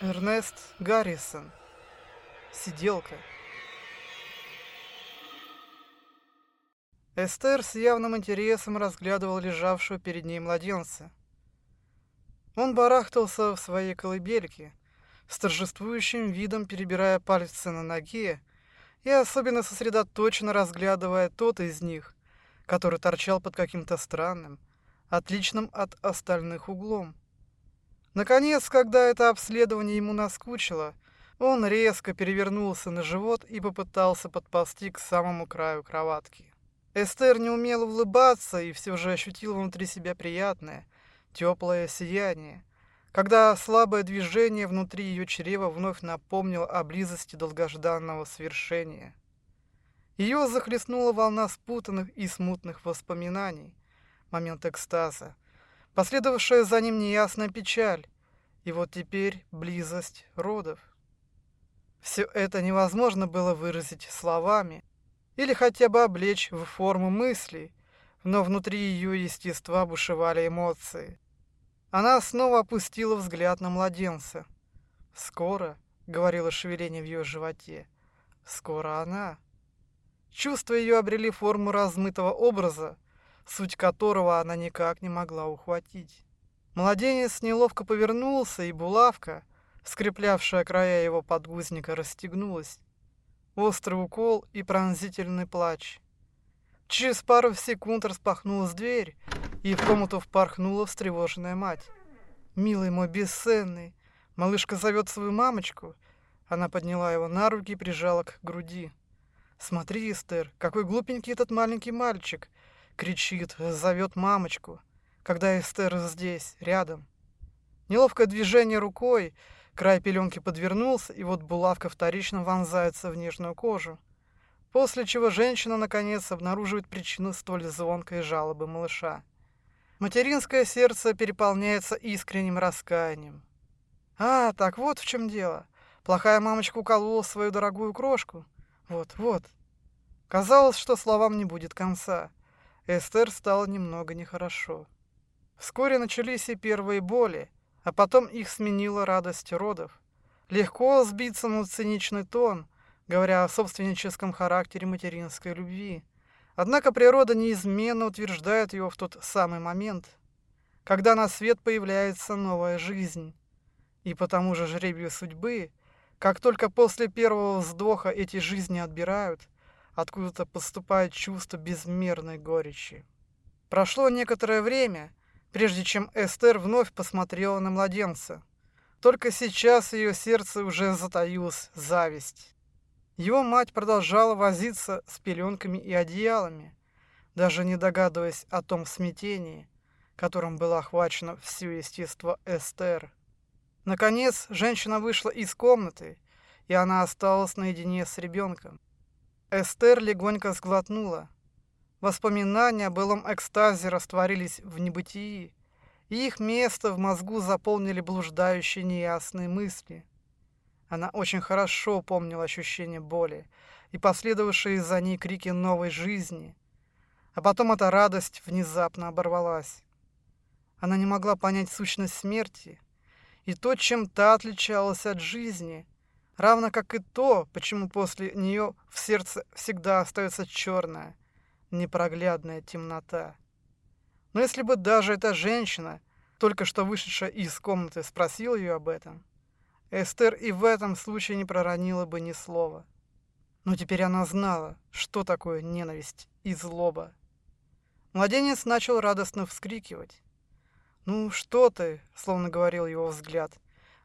Эрнест Гаррисон. Сиделка. Эстер с явным интересом разглядывал лежавшего перед ней младенца. Он барахтался в своей колыбельке, с торжествующим видом перебирая пальцы на ноге и особенно сосредоточенно разглядывая тот из них, который торчал под каким-то странным, отличным от остальных углом. Наконец, когда это обследование ему наскучило, он резко перевернулся на живот и попытался подползти к самому краю кроватки. Эстер не умела улыбаться и все же ощутила внутри себя приятное, теплое сияние, когда слабое движение внутри ее чрева вновь напомнило о близости долгожданного свершения. Ее захлестнула волна спутанных и смутных воспоминаний, момент экстаза, Последовавшая за ним неясная печаль, и вот теперь близость родов. Все это невозможно было выразить словами или хотя бы облечь в форму мыслей, но внутри ее естества бушевали эмоции. Она снова опустила взгляд на младенца. «Скоро», — говорило шевеление в ее животе, — «скоро она». Чувства ее обрели форму размытого образа, суть которого она никак не могла ухватить. Младенец неловко повернулся, и булавка, скреплявшая края его подгузника, расстегнулась. Острый укол и пронзительный плач. Через пару секунд распахнулась дверь, и в комнату впорхнула встревоженная мать. «Милый мой бесценный, малышка зовет свою мамочку». Она подняла его на руки и прижала к груди. «Смотри, Эстер, какой глупенький этот маленький мальчик кричит, зовет мамочку, когда Эстер здесь, рядом. Неловкое движение рукой, край пеленки подвернулся, и вот булавка вторично вонзается в нежную кожу. После чего женщина, наконец, обнаруживает причину столь звонкой жалобы малыша. Материнское сердце переполняется искренним раскаянием. «А, так вот в чем дело. Плохая мамочка уколола свою дорогую крошку. Вот, вот». Казалось, что словам не будет конца. Эстер стало немного нехорошо. Вскоре начались и первые боли, а потом их сменила радость родов. Легко сбиться на циничный тон, говоря о собственническом характере материнской любви. Однако природа неизменно утверждает его в тот самый момент, когда на свет появляется новая жизнь. И по тому же жребию судьбы, как только после первого вздоха эти жизни отбирают – откуда-то поступает чувство безмерной горечи. Прошло некоторое время, прежде чем Эстер вновь посмотрела на младенца. Только сейчас ее сердце уже затаилась зависть. Его мать продолжала возиться с пеленками и одеялами, даже не догадываясь о том смятении, которым было охвачено все естество Эстер. Наконец, женщина вышла из комнаты, и она осталась наедине с ребенком. Эстер легонько сглотнула. Воспоминания о былом экстазе растворились в небытии, и их место в мозгу заполнили блуждающие неясные мысли. Она очень хорошо помнила ощущение боли и последовавшие за ней крики новой жизни. А потом эта радость внезапно оборвалась. Она не могла понять сущность смерти и то, чем та отличалась от жизни – Равно как и то, почему после нее в сердце всегда остается черная, непроглядная темнота. Но если бы даже эта женщина, только что вышедшая из комнаты, спросила ее об этом, Эстер и в этом случае не проронила бы ни слова. Но теперь она знала, что такое ненависть и злоба. Младенец начал радостно вскрикивать. «Ну что ты?» — словно говорил его взгляд.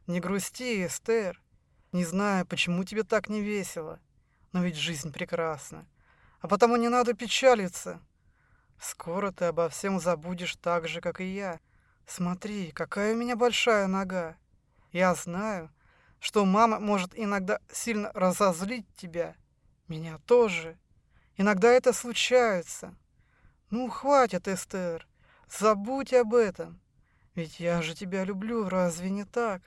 «Не грусти, Эстер. Не знаю, почему тебе так не весело, но ведь жизнь прекрасна. А потому не надо печалиться. Скоро ты обо всем забудешь так же, как и я. Смотри, какая у меня большая нога. Я знаю, что мама может иногда сильно разозлить тебя. Меня тоже. Иногда это случается. Ну, хватит, Эстер. Забудь об этом. Ведь я же тебя люблю, разве не так?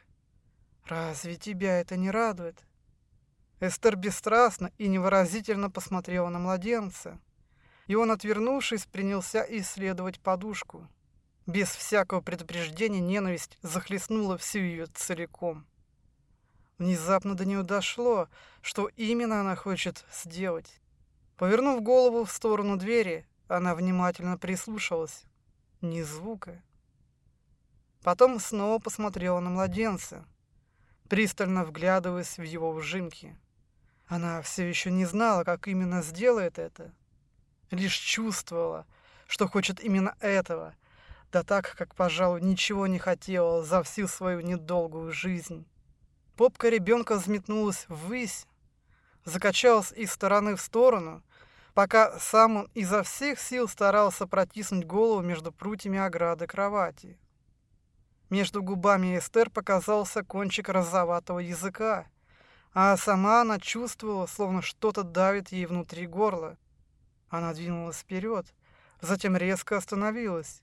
«Разве тебя это не радует?» Эстер бесстрастно и невыразительно посмотрела на младенца, и он, отвернувшись, принялся исследовать подушку. Без всякого предупреждения ненависть захлестнула всю ее целиком. Внезапно до нее дошло, что именно она хочет сделать. Повернув голову в сторону двери, она внимательно прислушалась. Ни звука. Потом снова посмотрела на младенца, пристально вглядываясь в его ужимки. Она все еще не знала, как именно сделает это. Лишь чувствовала, что хочет именно этого, да так, как, пожалуй, ничего не хотела за всю свою недолгую жизнь. Попка ребенка взметнулась ввысь, закачалась из стороны в сторону, пока сам он изо всех сил старался протиснуть голову между прутьями ограды кровати. Между губами Эстер показался кончик розоватого языка, а сама она чувствовала, словно что-то давит ей внутри горла. Она двинулась вперед, затем резко остановилась.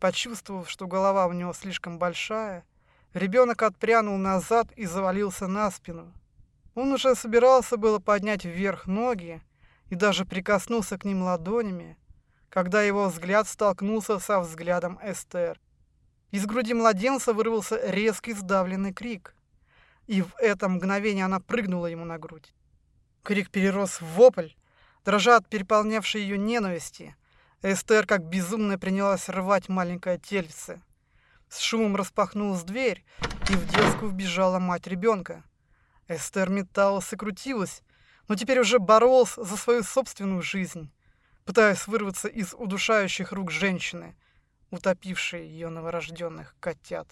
Почувствовав, что голова у него слишком большая, ребенок отпрянул назад и завалился на спину. Он уже собирался было поднять вверх ноги и даже прикоснулся к ним ладонями, когда его взгляд столкнулся со взглядом Эстер. Из груди младенца вырвался резкий сдавленный крик, и в это мгновение она прыгнула ему на грудь. Крик перерос в вопль, дрожа от переполнявшей ее ненависти. Эстер, как безумная, принялась рвать маленькое тельце. С шумом распахнулась дверь, и в детскую вбежала мать ребенка. Эстер металась и крутилась, но теперь уже боролась за свою собственную жизнь, пытаясь вырваться из удушающих рук женщины, утопившей ее новорожденных котят.